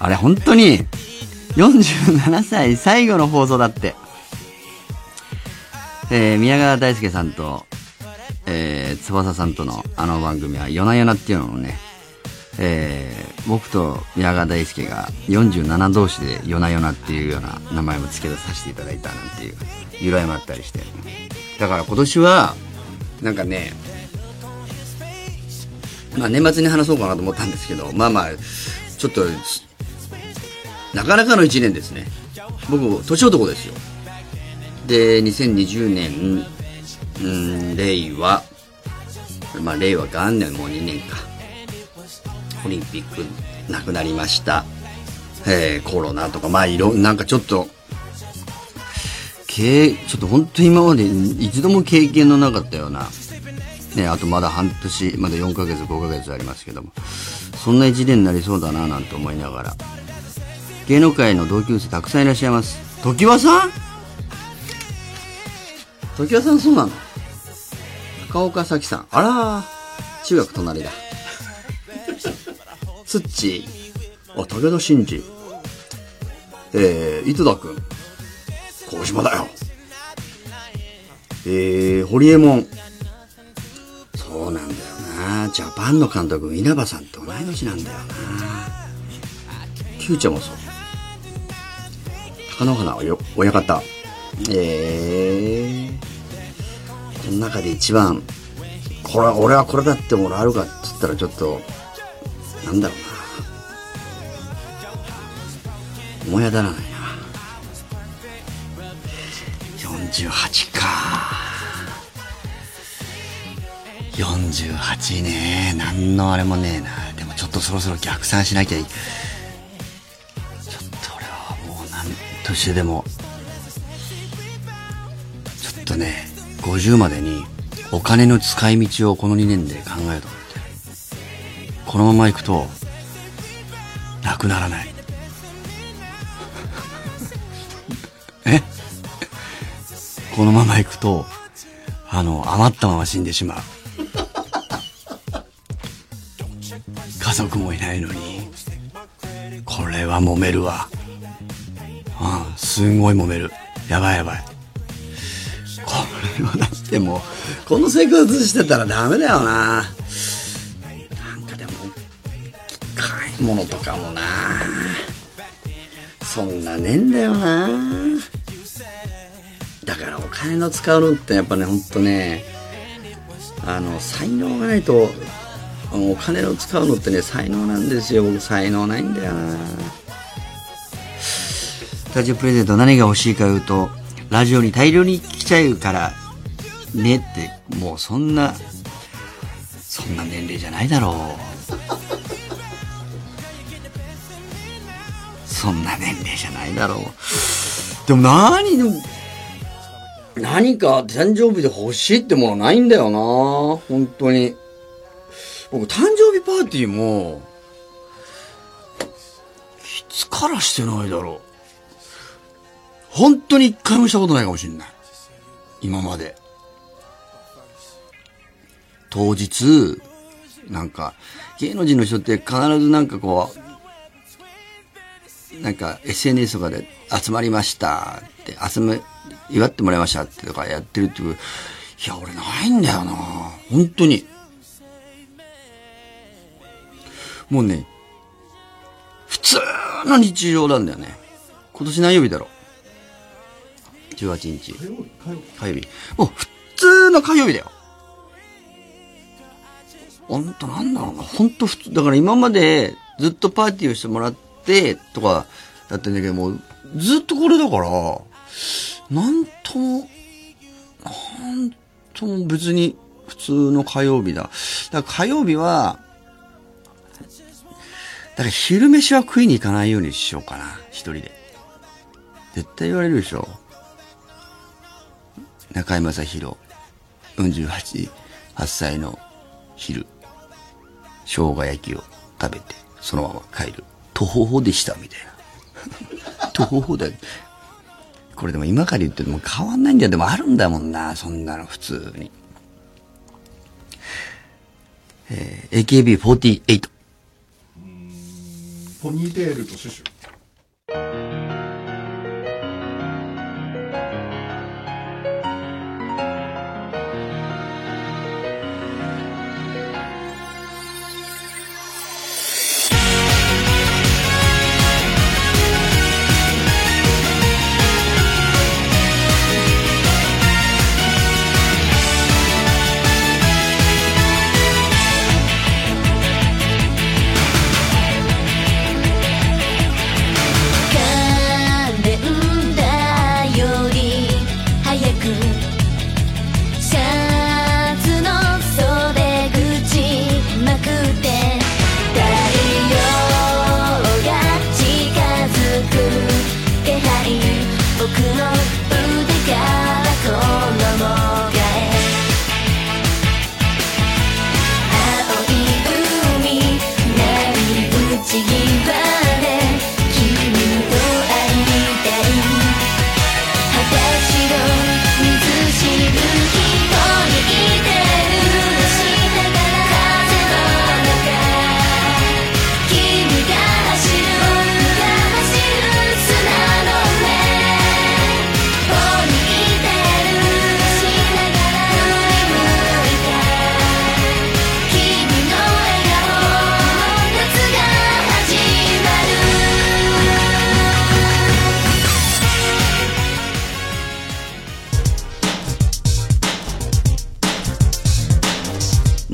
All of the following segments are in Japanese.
あれ本当に47歳最後の放送だって。えー、宮川大輔さんとえー、翼さんとのあの番組は夜な夜なっていうのをねえー、僕と宮川大輔が47同士で夜な夜なっていうような名前も付け出させていただいたなんていう由来もあったりして。だから今年はなんかねまあ年末に話そうかなと思ったんですけどまあまあちょっとなかなかの1年ですね。僕年男ですよ。で2020年うん令和まあ令和元年もう2年か。オリンピックなくなりました。えー、コロナとか、まあ、いろ、なんかちょっと、経、ちょっと本当に今まで一度も経験のなかったような、ね、あとまだ半年、まだ4ヶ月、5ヶ月ありますけども、そんな一年になりそうだな、なんて思いながら、芸能界の同級生たくさんいらっしゃいます。時和さん？時和さんそうなの？高岡早紀さん。あら、中学隣だ。ツッチー、あ、武田真治、えー、井戸田くん、小島だよ。えー、堀江門。そうなんだよな。ジャパンの監督、稲葉さんと同い年なんだよな。キューちゃんもそう。高野花親方。えー、この中で一番、これは、俺はこれだってものあるかっつったらちょっと、なんだろうな。思い当たらないな。48か。48ね。なんのあれもねえな。でもちょっとそろそろ逆算しなきゃいい。ちょう何としてでも、ちょっとね、50までにお金の使い道をこの2年で考えようと思って。このまま行くと、なくならない。え？このまま行くと、あの、余ったまま死んでしまう。家族もいないのに、これは揉めるわ。うん、すんごい揉める。やばいやばい。これはだってもう、この生活してたらダメだよな。なんかでも買い物とかもなそんなねえんだよなだからお金の使うのってやっぱねほんとねあの才能がないとお金を使うのってね才能なんですよ僕才能ないんだよなタジオプレゼント何が欲しいか言うとラジオに大量に来ちゃうからねってもうそんなそんな年齢じゃないだろうそんな年齢じゃないだろう。でも何、でも、何か誕生日で欲しいってものないんだよな本当に。僕、誕生日パーティーも、いつからしてないだろう。本当に一回もしたことないかもしれない。今まで。当日、なんか、芸能人の人って必ずなんかこう、なんか SNS とかで集まりましたって、集め、祝ってもらいましたってとかやってるっていう、いや、俺ないんだよな本当に。もうね、普通の日常なんだよね。今年何曜日だろう？?18 日。火曜日。もう普通の火曜日だよ。ほんとなんだろうな。ほんと普通。だから今までずっとパーティーをしてもらって、とか、だったんだけども、ずっとこれだから、なんとも、なんとも別に普通の火曜日だ。だから火曜日は、から昼飯は食いに行かないようにしようかな、一人で。絶対言われるでしょ。中居正広、48、8歳の昼、生姜焼きを食べて、そのまま帰る。徒歩でした、みたいな。徒歩だよ。これでも今から言っても変わんないんだよ。でもあるんだもんな、そんなの普通に。えー、AKB48。ポニーテールとシュシュ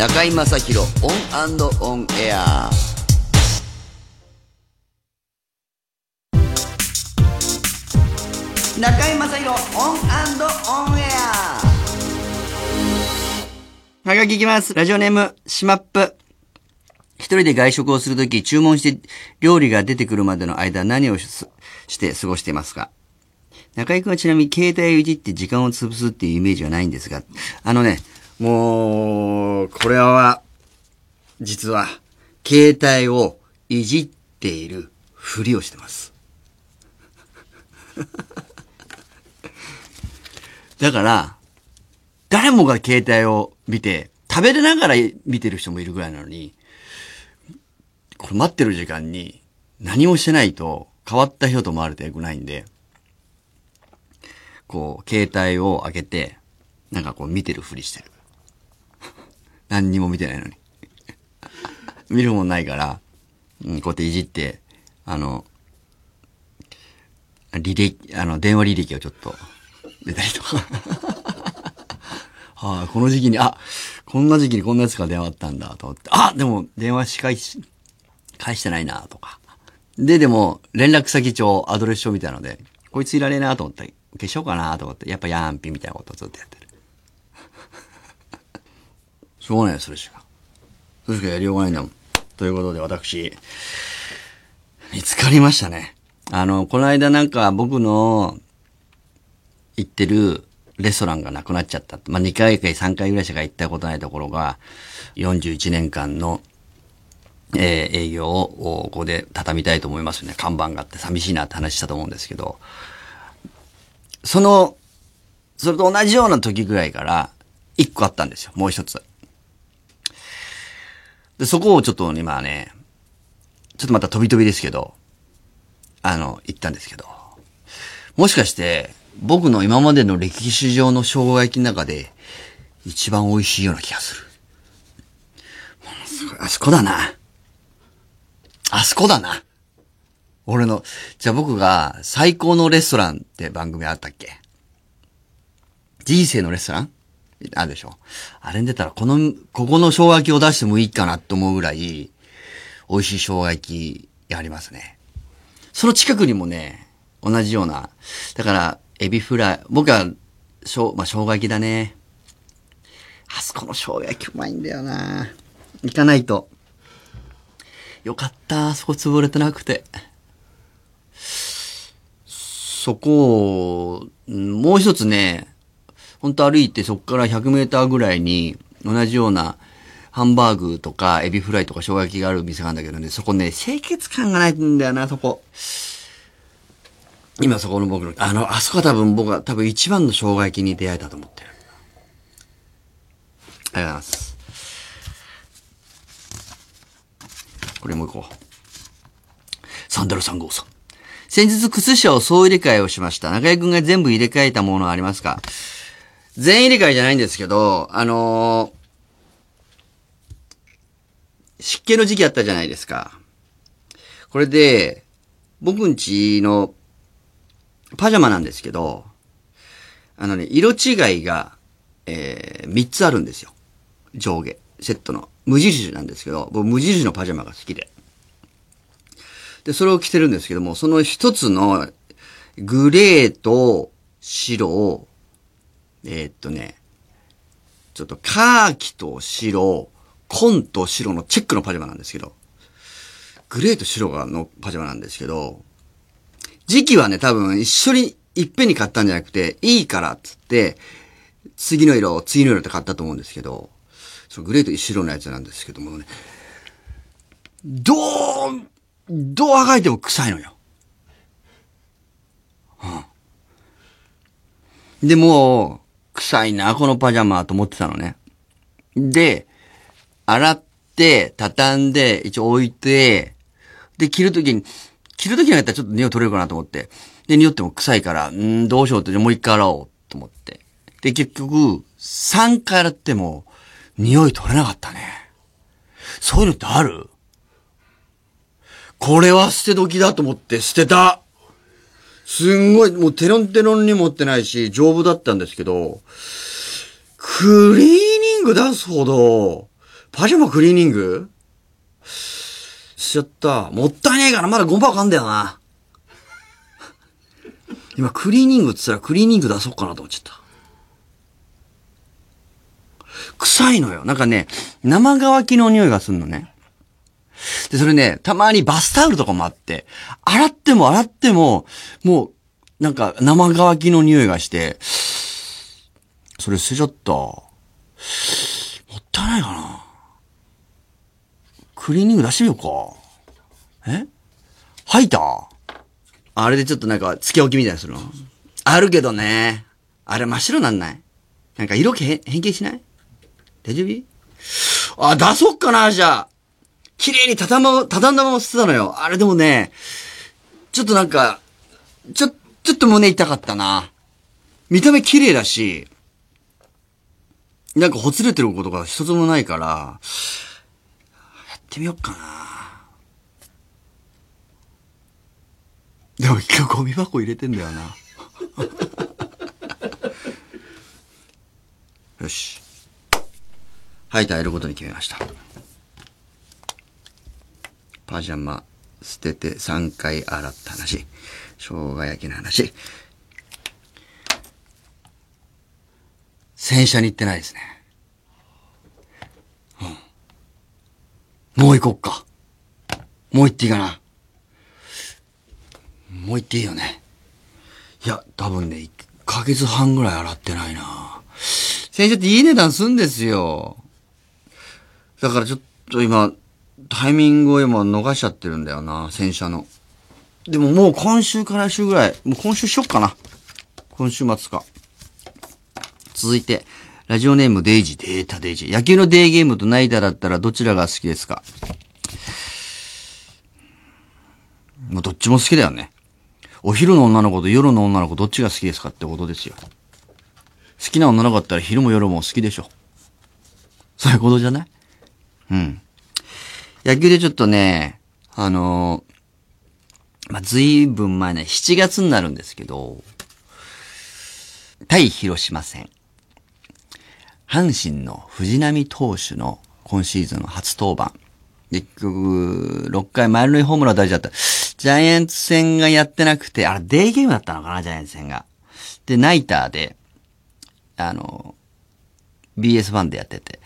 中居正広オンオンエア中居正広オンオンエアはがきいきます。ラジオネーム、シマップ。一人で外食をするとき、注文して料理が出てくるまでの間、何をしして過ごしていますか？中居君はちなみに携帯をいじって時間を潰すっていうイメージはないんですが、あのね、もう、これは、実は、携帯をいじっているふりをしてます。だから、誰もが携帯を見て、食べれながら見てる人もいるぐらいなのに、これ待ってる時間に何もしてないと変わった人と思われてよくないんで、こう、携帯を開けて、なんかこう見てるふりしてる。何にも見てないのに。見るもんないから、うん、こうやっていじって、あの、履歴、あの、電話履歴をちょっと出たりとか。はい、この時期に、あ、こんな時期にこんなやつから電話あったんだと思って、あ、でも電話し返し、返してないなとか。で、でも、連絡先帳、アドレス帳みたいなので、こいついらねえなと思って、消しようかなと思って、やっぱヤンピみたいなことずっとやって。しょうがないよ、それしか。それしかやりようがないんだもん。ということで、私、見つかりましたね。あの、この間なんか僕の行ってるレストランがなくなっちゃった。まあ、2回か3回ぐらいしか行ったことないところが、41年間の、えー営業をここで畳みたいと思いますよね。看板があって寂しいなって話したと思うんですけど、その、それと同じような時ぐらいから、1個あったんですよ。もう一つ。で、そこをちょっと今ね、ちょっとまた飛び飛びですけど、あの、行ったんですけど、もしかして、僕の今までの歴史上の生姜焼きの中で、一番美味しいような気がする。ものすごい、あそこだな。あそこだな。俺の、じゃあ僕が最高のレストランって番組あったっけ？人生のレストラン？あるでしょあれに出たら、この、ここの生姜焼きを出してもいいかなと思うぐらい、美味しい生姜焼きがありますね。その近くにもね、同じような、だから、エビフライ、僕は、しょう、まあ、生姜焼きだね。あそこの生姜焼きうまいんだよな行かないと。よかった、あそこ潰れてなくて。そこを、もう一つね、本当歩いてそこから100メーターぐらいに同じようなハンバーグとかエビフライとか生姜焼きがある店があるんだけどね、そこね、清潔感がないんだよな、そこ。今そこの僕の、あの、あそこは多分僕は多分一番の生姜焼きに出会えたと思ってる。ありがとうございます。これもいこう。サンダル3号さん。先日靴下を総入れ替えをしました。中居くんが全部入れ替えたものはありますか？全入れ替えじゃないんですけど、あのー湿気の時期あったじゃないですか。これで、僕んちのパジャマなんですけど、あのね、色違いが、えー、3つあるんですよ。上下、セットの。無印なんですけど、僕無印のパジャマが好きで。で、それを着てるんですけども、その一つの、グレーと白を、えーっとね、ちょっとカーキと白、紺と白のチェックのパジャマなんですけど、グレーと白がのパジャマなんですけど、時期はね、多分一緒にいっぺんに買ったんじゃなくて、いいからっつって、次の色、次の色って買ったと思うんですけど、そのグレーと白のやつなんですけどもね、どう、どうあがいても臭いのよ。うん。で、も、臭いな、このパジャマと思ってたのね。で、洗って、畳んで、一応置いて、で、着るときに、着るときにやったらちょっと匂い取れるかなと思って。で、匂っても臭いから、んどうしようって、もう一回洗おうと思って。で、結局、3回洗っても、匂い取れなかったね。そういうのってある？これは捨て時だと思って捨てた。すんごい、もうテロンテロンに持ってないし、丈夫だったんですけど、クリーニング出すほど、パジャマクリーニング？しちゃった。もったいねえからまだゴンパかんだよな。今、クリーニングって言ったらクリーニング出そうかなと思っちゃった。臭いのよ。なんかね、生乾きの匂いがするのね。で、それね、たまにバスタオルとかもあって、洗っても洗っても、もう、なんか生乾きの匂いがして、それ捨てちゃった。もったいないかな。クリーニング出してみようか。え？吐いた？あれでちょっとなんか、つけ置きみたいにするの？あるけどね。あれ真っ白なんないなんか色気変変形しない？大丈夫？あ、出そっかな、じゃあ。綺麗に畳ま、畳んだまま捨てたのよ。あれでもね、ちょっとなんか、ちょ、ちょっと胸痛かったな。見た目綺麗だし、なんかほつれてることが一つもないから、やってみよっかな。でも今日ゴミ箱入れてんだよな。よし。吐いてあげることに決めました。パジャマ捨てて3回洗った話。生姜焼きの話。洗車に行ってないですね。うん。もう行こっか。もう行っていいかな。もう行っていいよね。いや、多分ね、1ヶ月半ぐらい洗ってないな。洗車っていい値段すんですよ。だからちょっと今、タイミングを今逃しちゃってるんだよな、洗車の。でももう今週から週ぐらい、もう今週しよっかな。今週末か。続いて、ラジオネームデイジ、データデイジ。野球のデーゲームとナイタだったらどちらが好きですか？もうどっちも好きだよね。お昼の女の子と夜の女の子どっちが好きですか？ってことですよ。好きな女の子だったら昼も夜も好きでしょ。そういうことじゃない？うん。野球でちょっとね、あのーまあ、ずいぶん前ね、7月になるんですけど、対広島戦。阪神の藤浪投手の今シーズンの初登板。結局、6回前塁ホームラン大事だった。ジャイアンツ戦がやってなくて、あれ、デーゲームだったのかな、ジャイアンツ戦が。で、ナイターで、あの、BS ファンでやってて。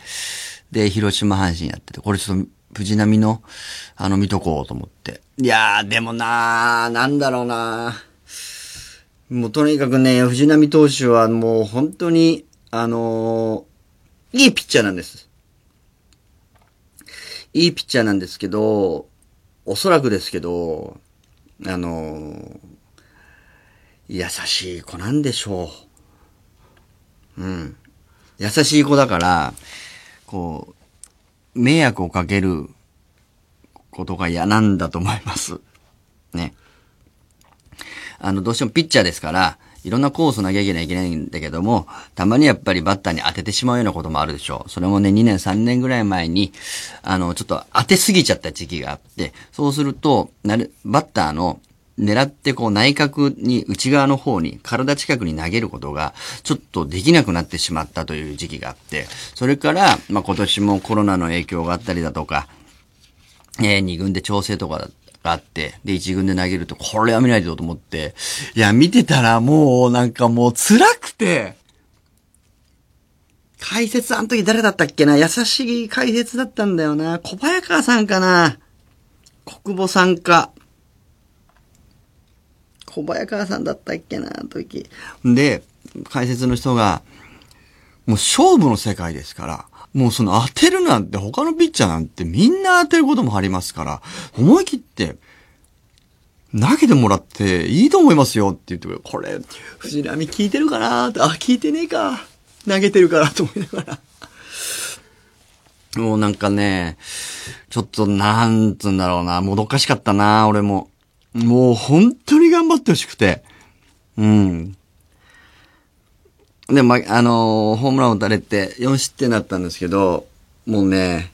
で、広島阪神やってて、これちょっと藤波の、あの、見とこうと思って。いやー、でもなー、なんだろうなーもうとにかくね、藤波投手はもう本当に、あのーいいピッチャーなんです。いいピッチャーなんですけど、おそらくですけど、あのー優しい子なんでしょう。うん。優しい子だから、こう、迷惑をかけることが嫌なんだと思います。ね。あの、どうしてもピッチャーですから、いろんなコース投げなきゃいけないんだけども、たまにやっぱりバッターに当ててしまうようなこともあるでしょう。それもね、2年、3年ぐらい前に、あの、ちょっと当てすぎちゃった時期があって、そうすると、なる、バッターの狙ってこう内角に内側の方に体近くに投げることがちょっとできなくなってしまったという時期があって、それから、まあ、今年もコロナの影響があったりだとか、えー、2軍で調整とかがあって、で、1軍で投げると、これは見ないとと思って、いや、見てたらもう、なんかもう辛くて、解説あの時誰だったっけな？優しい解説だったんだよな。小早川さんかな国母さんか。小早川さんだったっけな時。で、解説の人が、もう勝負の世界ですから、もうその当てるなんて他のピッチャーなんてみんな当てることもありますから、思い切って投げてもらっていいと思いますよって言ってくれこれ、藤波聞いてるかな？って、あ、聞いてねえか。投げてるからと思いながら。もうなんかね、ちょっとなんつうんだろうな、もどかしかったな、俺も。もう本当に頑張ってほしくて。うん。で、ま、あのーホームランを打たれて4失点だったんですけど、もうね、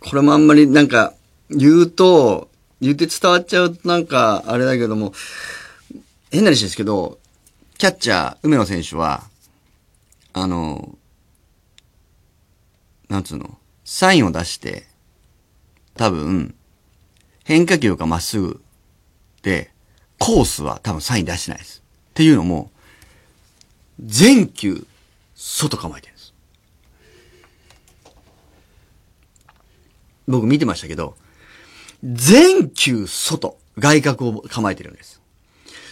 これもあんまりなんか言うと、言って伝わっちゃうとなんかあれだけども、変な話ですけど、キャッチャー、梅野選手は、あのーなんつうの、サインを出して、多分、変化球かまっすぐ、コースは多分サイン出してないです。っていうのも、全球、外構えてるんです。僕見てましたけど、全球外、外角を構えてるんです。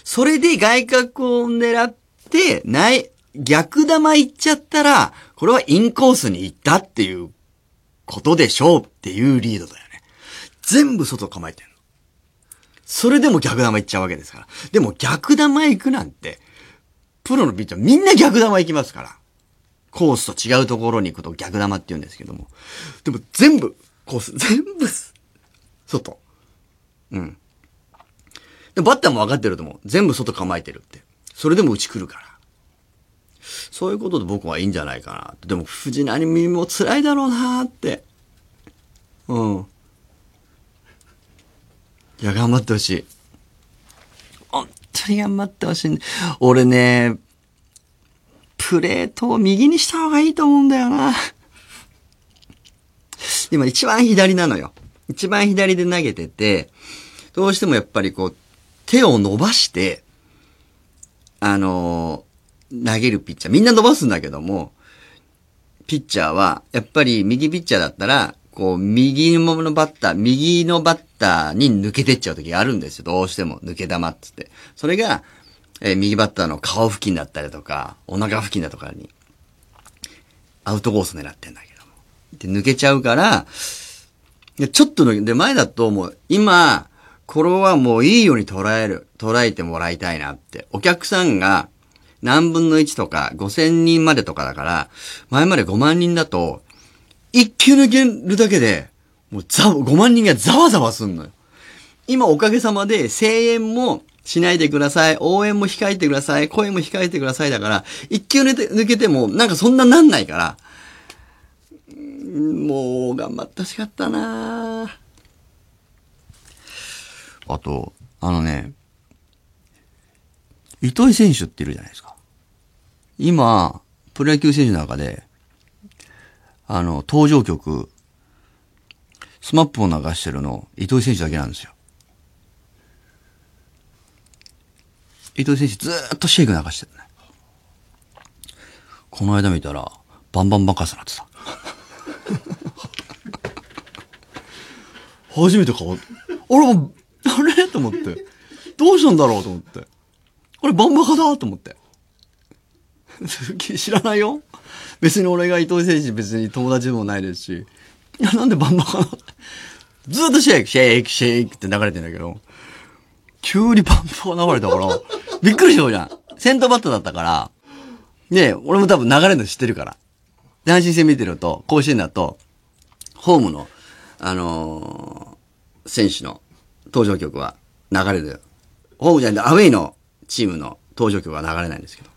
それで外角を狙って、ない、逆球行っちゃったら、これはインコースに行ったっていうことでしょうっていうリードだよね。全部外構えてる。それでも逆球行っちゃうわけですから。でも逆球行くなんて、プロのピッチャーみんな逆球行きますから。コースと違うところに行くと逆球って言うんですけども。でも全部、コース、全部、外。うん。で、バッターも分かってると思う。全部外構えてるって。それでも打ち来るから。そういうことで僕はいいんじゃないかな。でも、藤波も辛いだろうなーって。うん。いや、頑張ってほしい。本当に頑張ってほしい。俺ね、プレートを右にした方がいいと思うんだよな。今一番左なのよ。一番左で投げてて、どうしてもやっぱりこう、手を伸ばして、あのー投げるピッチャー、みんな伸ばすんだけども、ピッチャーは、やっぱり右ピッチャーだったら、こう、右のバッター、右のバッターに抜けてっちゃう時があるんですよ。どうしても、抜け玉っつって。それが、えー右バッターの顔付近だったりとか、お腹付近だとかに、アウトコース狙ってんだけども。で、抜けちゃうから、でちょっとの、で、前だともう、今、これはもういいように捉える、捉えてもらいたいなって。お客さんが何分の1とか5000人までとかだから、前まで5万人だと、一球抜けるだけで、もうざ、5万人がざわざわすんのよ。今おかげさまで声援もしないでください。応援も控えてください。声も控えてください。だから、一球抜けても、なんかそんななんないから、もう、頑張ってほしかったなあと、あのね、糸井選手っているじゃないですか。今、プロ野球選手の中で、あの、登場曲、スマップを流してるの、糸井選手だけなんですよ。糸井選手ずーっとシェイク流してるね。この間見たら、バンバンバカスなってた。初めて変わった。俺も、あれ？と思って。どうしたんだろう？と思って。あれ、バンバカだ？と思って。知らないよ別に俺が伊藤選手別に友達でもないですし。いや、なんでバンバカなずっとシェイク、シェイク、シェイクって流れてんだけど、急にバンバカ流れたから、びっくりしようじゃん。先頭バッターだったから、ね俺も多分流れるの知ってるから。で、阪神戦見てると、甲子園だと、ホームの、あのー選手の登場曲は流れる。ホームじゃなくて、アウェイのチームの登場曲は流れないんですけど。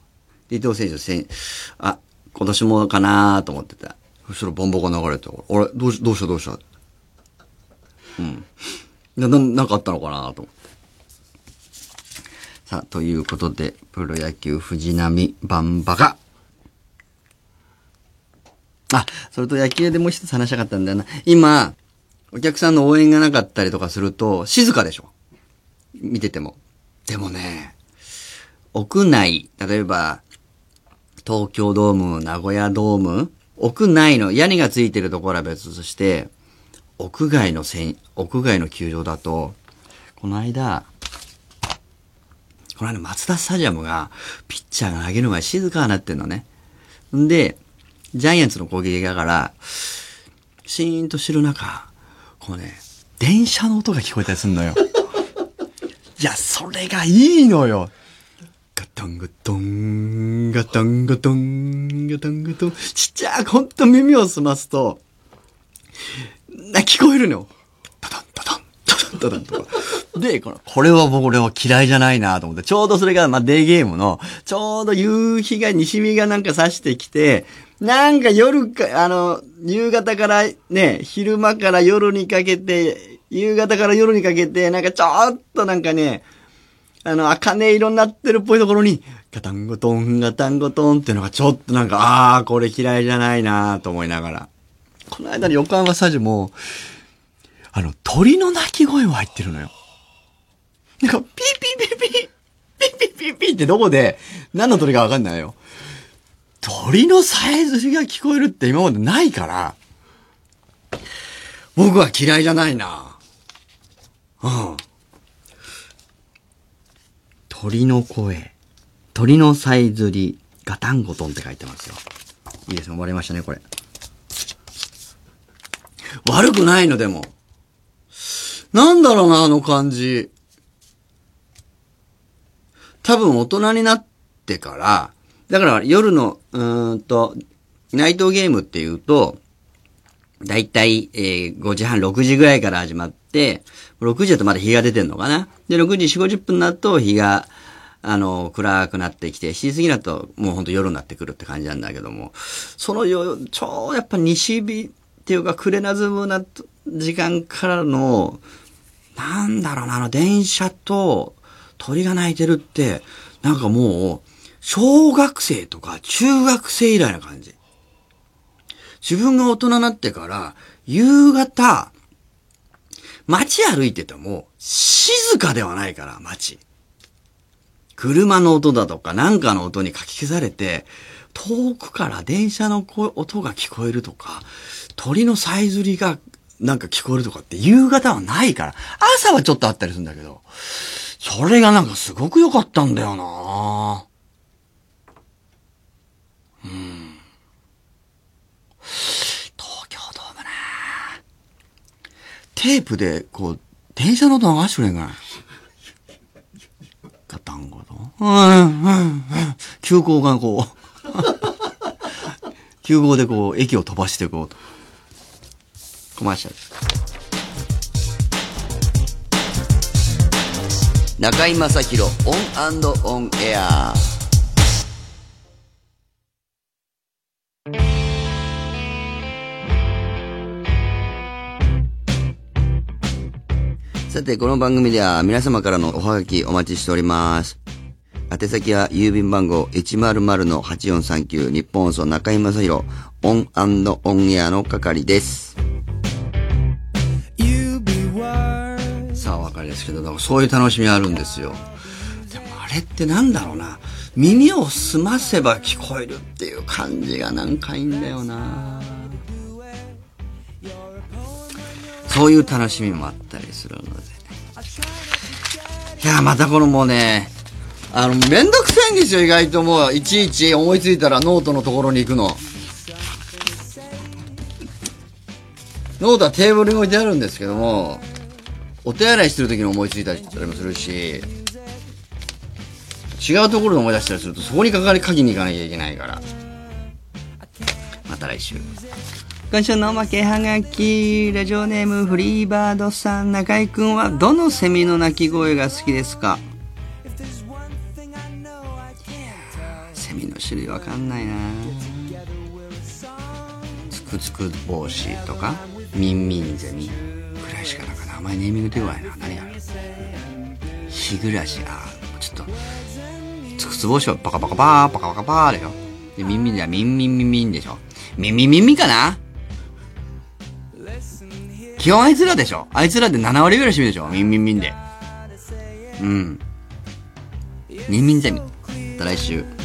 で伊藤選手せん、あ、今年もかなと思ってた。そしたらボンボコ流れて、あれ、どうし、どうしたどうした？うん。な、ななんかあったのかなと思って。さあ、ということで、プロ野球藤波バンバカ。あ、それと野球でもう一つ話したかったんだよな。今、お客さんの応援がなかったりとかすると、静かでしょ見てても。でもね、屋内、例えば、東京ドーム、名古屋ドーム、屋内の屋根がついてるところは別として、屋外のせん、屋外の球場だと、この間、この間マツダスタジアムが、ピッチャーが投げる前静かになってんのね。んで、ジャイアンツの攻撃だから、シーンとしてる中、こうね、電車の音が聞こえたりすんのよ。いや、それがいいのよ。ガタンガトン、ガタンガトン、ガタンガトン。ちっちゃくほんと耳を澄ますと、な、聞こえるのよ。タタンタタン、タタンタタン。で、この、これは僕俺は嫌いじゃないなと思って、ちょうどそれが、まあ、デーゲームの、ちょうど夕日が、西日がなんか差してきて、なんか夜か、あの、夕方からね、昼間から夜にかけて、夕方から夜にかけて、なんかちょっとなんかね、あの、茜色になってるっぽいところに、ガタンゴトン、ガタンゴトンっていうのがちょっとなんか、ああ、これ嫌いじゃないなと思いながら。この間の横浜スタジアムも、あの、鳥の鳴き声も入ってるのよ。なんか、ピーピーピーピー、ピーピーピーピーってどこで、何の鳥かわかんないよ。鳥のさえずりが聞こえるって今までないから、僕は嫌いじゃないなうん。鳥の声、鳥のさえずり、ガタンゴトンって書いてますよ。いいですね、終わりましたね、これ。悪くないの、でも。なんだろうな、あの感じ。多分大人になってから、だから夜の、うーんと、ナイトゲームっていうと、だいたい、えー5時半、6時ぐらいから始まって、6時だとまだ日が出てんのかな。で、6時4、50分になると日が、あの、暗くなってきて、7時過ぎだともうほんと夜になってくるって感じなんだけども、そのよ、ちょうやっぱ西日っていうか、クレナズムな時間からの、なんだろうな、あの、電車と鳥が鳴いてるって、なんかもう、小学生とか中学生以来な感じ。自分が大人になってから、夕方、街歩いてても、静かではないから、街。車の音だとか、なんかの音にかき消されて、遠くから電車の音が聞こえるとか、鳥のさえずりがなんか聞こえるとかって夕方はないから、朝はちょっとあったりするんだけど、それがなんかすごく良かったんだよな。うん。東京ドームなテープで、こう、電車の音流してくれんかな。ガタンゴと。うん、うん、うん。急行がこう、急行でこう、駅を飛ばしていこうと。コマーシャル。中居正広 ON & ON AIR て、この番組では皆様からのおはがきお待ちしております。宛先は郵便番号100-8439ニッポン放送中居正広 ON & ON AIR の係です。さあ、お分かりですけど、そういう楽しみあるんですよ。でもあれってなんだろうな。耳を澄ませば聞こえるっていう感じがなんかいいんだよな。そういう楽しみもあったりするので。いや、またこのもうね、あの、めんどくさいんですよ、意外ともう、いちいち思いついたらノートのところに行くの。ノートはテーブルに置いてあるんですけども、お手洗いしてる時に思いついたりもするし、違うところで思い出したりすると、そこにかかり鍵に行かなきゃいけないから。また来週。今週のおまけはがき、ラジオネームフリーバードさん、中居くんはどのセミの鳴き声が好きですか？セミの種類わかんないな。つくつく帽子とか、ミンミンゼミ。くらいしかなんか名前ネーミング出ないな。何やる日暮らし、あちょっと、つくつ帽子はパカパカパー、パカパカパーだよ。で、ミンミンゼはミンミンミンミンでしょ。ミンミンミンミンかな？基本あいつらでしょあいつらで7割ぐらい占めでしょみんみんみんで。うん。みんみんゼミ。また来週。